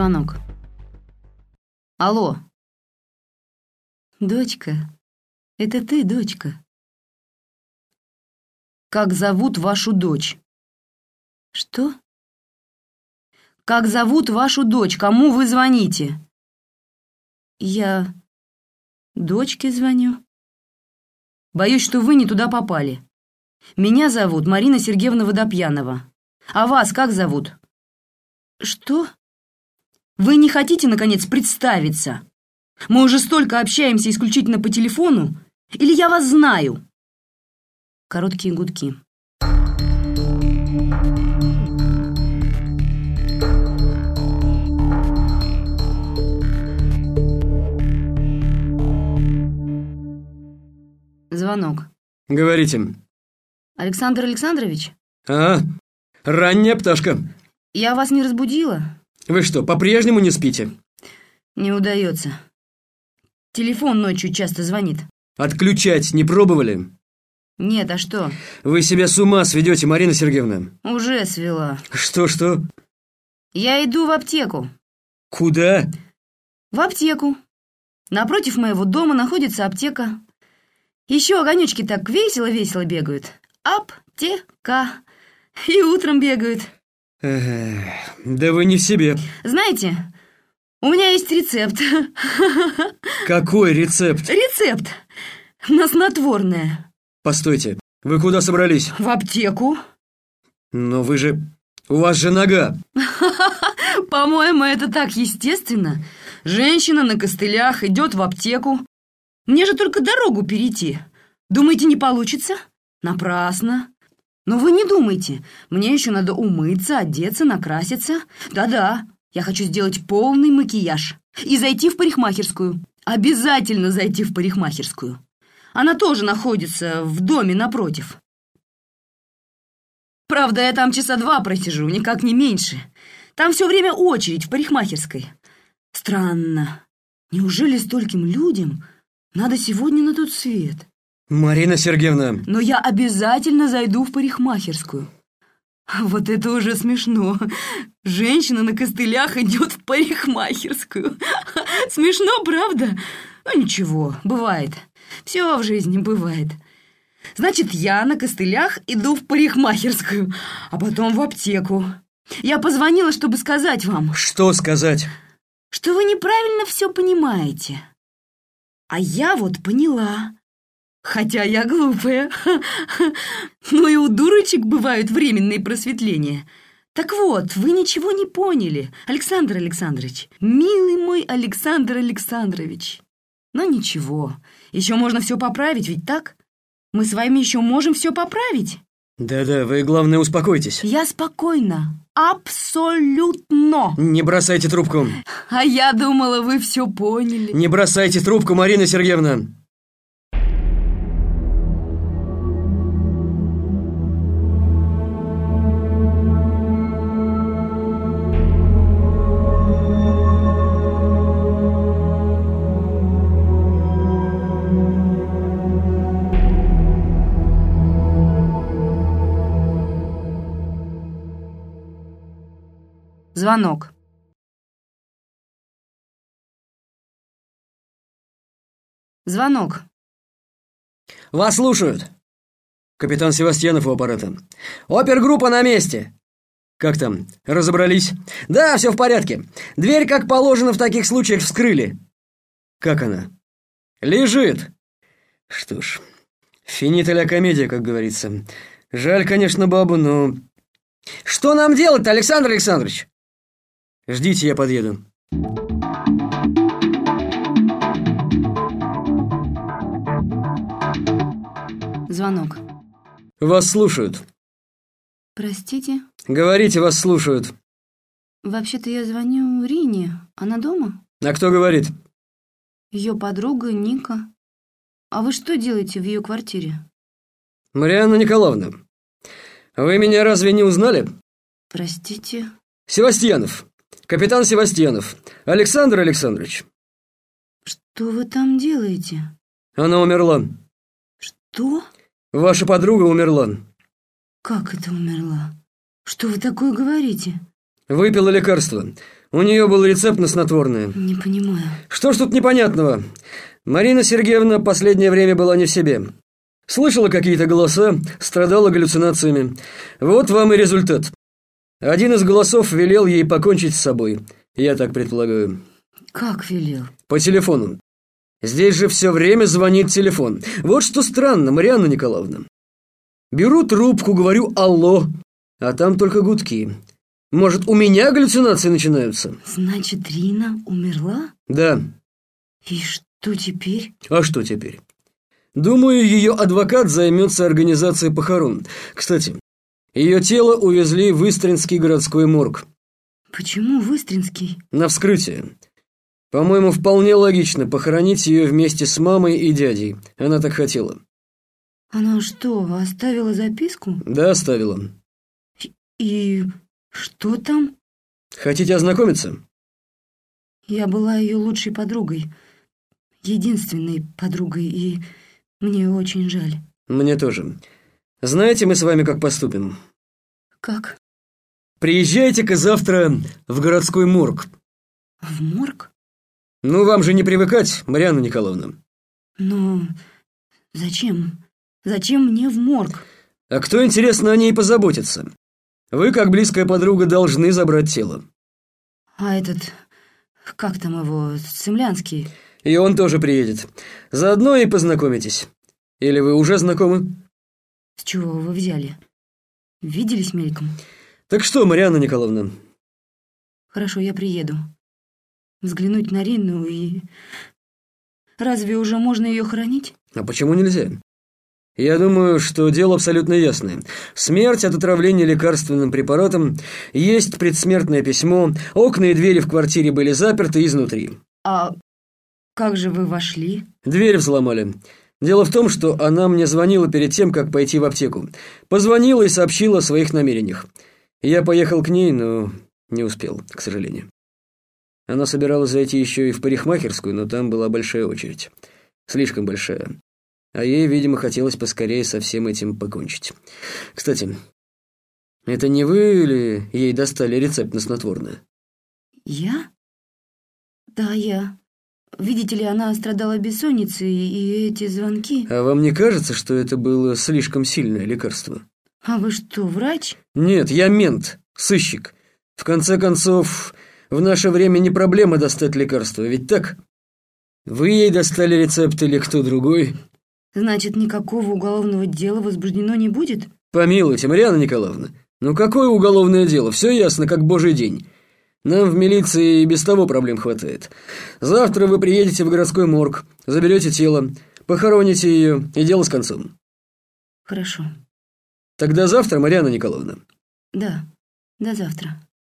Звонок. Алло. Дочка, это ты, дочка. Как зовут вашу дочь? Что? Как зовут вашу дочь? Кому вы звоните? Я дочке звоню. Боюсь, что вы не туда попали. Меня зовут Марина Сергеевна Водопьянова. А вас как зовут? Что? Вы не хотите, наконец, представиться? Мы уже столько общаемся исключительно по телефону? Или я вас знаю?» Короткие гудки. Звонок. Говорите. Александр Александрович? А, ранняя пташка. Я вас не разбудила? Вы что, по-прежнему не спите? Не удается. Телефон ночью часто звонит. Отключать не пробовали? Нет, а что? Вы себя с ума сведете, Марина Сергеевна. Уже свела. Что-что? Я иду в аптеку. Куда? В аптеку. Напротив моего дома находится аптека. Еще огонечки так весело-весело бегают. Аптека. И утром бегают. Эх, да вы не в себе. Знаете, у меня есть рецепт. Какой рецепт? Рецепт на снотворное. Постойте, вы куда собрались? В аптеку. Но вы же... У вас же нога. По-моему, это так естественно. Женщина на костылях идет в аптеку. Мне же только дорогу перейти. Думаете, не получится? Напрасно. Но вы не думайте. Мне еще надо умыться, одеться, накраситься. Да-да, я хочу сделать полный макияж. И зайти в парикмахерскую. Обязательно зайти в парикмахерскую. Она тоже находится в доме напротив. Правда, я там часа два просижу, никак не меньше. Там все время очередь в парикмахерской. Странно. Неужели стольким людям надо сегодня на тот свет? Марина Сергеевна. Но я обязательно зайду в парикмахерскую. Вот это уже смешно. Женщина на костылях идет в парикмахерскую. Смешно, правда? Ну ничего, бывает. Все в жизни бывает. Значит, я на костылях иду в парикмахерскую, а потом в аптеку. Я позвонила, чтобы сказать вам. Что сказать? Что вы неправильно все понимаете. А я вот поняла. Хотя я глупая. Но и у дурочек бывают временные просветления. Так вот, вы ничего не поняли, Александр Александрович. Милый мой Александр Александрович. Но ничего, еще можно все поправить, ведь так? Мы с вами еще можем все поправить. Да-да, вы, главное, успокойтесь. Я спокойна. Абсолютно. Не бросайте трубку. А я думала, вы все поняли. Не бросайте трубку, Марина Сергеевна. Звонок. Звонок. Вас слушают. Капитан Севастьянов у аппарата. Опергруппа на месте. Как там, разобрались? Да, все в порядке. Дверь, как положено, в таких случаях вскрыли. Как она? Лежит. Что ж, финита комедия, как говорится. Жаль, конечно, бабу, но... Что нам делать-то, Александр Александрович? Ждите, я подъеду. Звонок. Вас слушают. Простите? Говорите, вас слушают. Вообще-то я звоню Рине. Она дома? А кто говорит? Ее подруга Ника. А вы что делаете в ее квартире? Марианна Николаевна, вы меня разве не узнали? Простите? Севастьянов. Капитан Севастьянов. Александр Александрович. Что вы там делаете? Она умерла. Что? Ваша подруга умерла. Как это умерла? Что вы такое говорите? Выпила лекарство. У нее был рецепт на снотворное. Не понимаю. Что ж тут непонятного? Марина Сергеевна последнее время была не в себе. Слышала какие-то голоса, страдала галлюцинациями. Вот вам и результат. Один из голосов велел ей покончить с собой. Я так предполагаю. Как велел? По телефону. Здесь же все время звонит телефон. Вот что странно, Марианна Николаевна. Беру трубку, говорю «Алло», а там только гудки. Может, у меня галлюцинации начинаются? Значит, Рина умерла? Да. И что теперь? А что теперь? Думаю, ее адвокат займется организацией похорон. Кстати, ее тело увезли в Истринский городской морг. Почему в Истринский? На вскрытие. По-моему, вполне логично похоронить ее вместе с мамой и дядей. Она так хотела. Она что, оставила записку? Да, оставила. И что там? Хотите ознакомиться? Я была ее лучшей подругой. Единственной подругой, и мне очень жаль. Мне тоже. Знаете, мы с вами как поступим? Как? Приезжайте-ка завтра в городской морг. В морг? Ну, вам же не привыкать, Марьяна Николаевна. Но зачем? Зачем мне в морг? А кто, интересно, о ней позаботится? Вы, как близкая подруга, должны забрать тело. А этот, как там его, Цемлянский? И он тоже приедет. Заодно и познакомитесь. Или вы уже знакомы? С чего вы взяли? Виделись мельком? Так что, Марьяна Николаевна? Хорошо, я приеду. Взглянуть на Рину и... Разве уже можно ее хоронить? А почему нельзя? Я думаю, что дело абсолютно ясное. Смерть от отравления лекарственным препаратом, есть предсмертное письмо, окна и двери в квартире были заперты изнутри. А как же вы вошли? Дверь взломали. Дело в том, что она мне звонила перед тем, как пойти в аптеку. Позвонила и сообщила о своих намерениях. Я поехал к ней, но не успел, к сожалению. Она собиралась зайти еще и в парикмахерскую, но там была большая очередь. Слишком большая. А ей, видимо, хотелось поскорее со всем этим покончить. Кстати, это не вы или ей достали рецепт на снотворное? Я? Да, я. Видите ли, она страдала бессонницей, и эти звонки... А вам не кажется, что это было слишком сильное лекарство? А вы что, врач? Нет, я мент, сыщик. В конце концов, в наше время не проблема достать лекарство, ведь так? Вы ей достали рецепт или кто другой? Значит, никакого уголовного дела возбуждено не будет? Помилуйте, Марьяна Николаевна, ну какое уголовное дело? Все ясно, как божий день. Нам в милиции и без того проблем хватает. Завтра вы приедете в городской морг, заберете тело, похороните ее, и дело с концом. Хорошо. Тогда завтра, Марьяна Николаевна? Да, до завтра.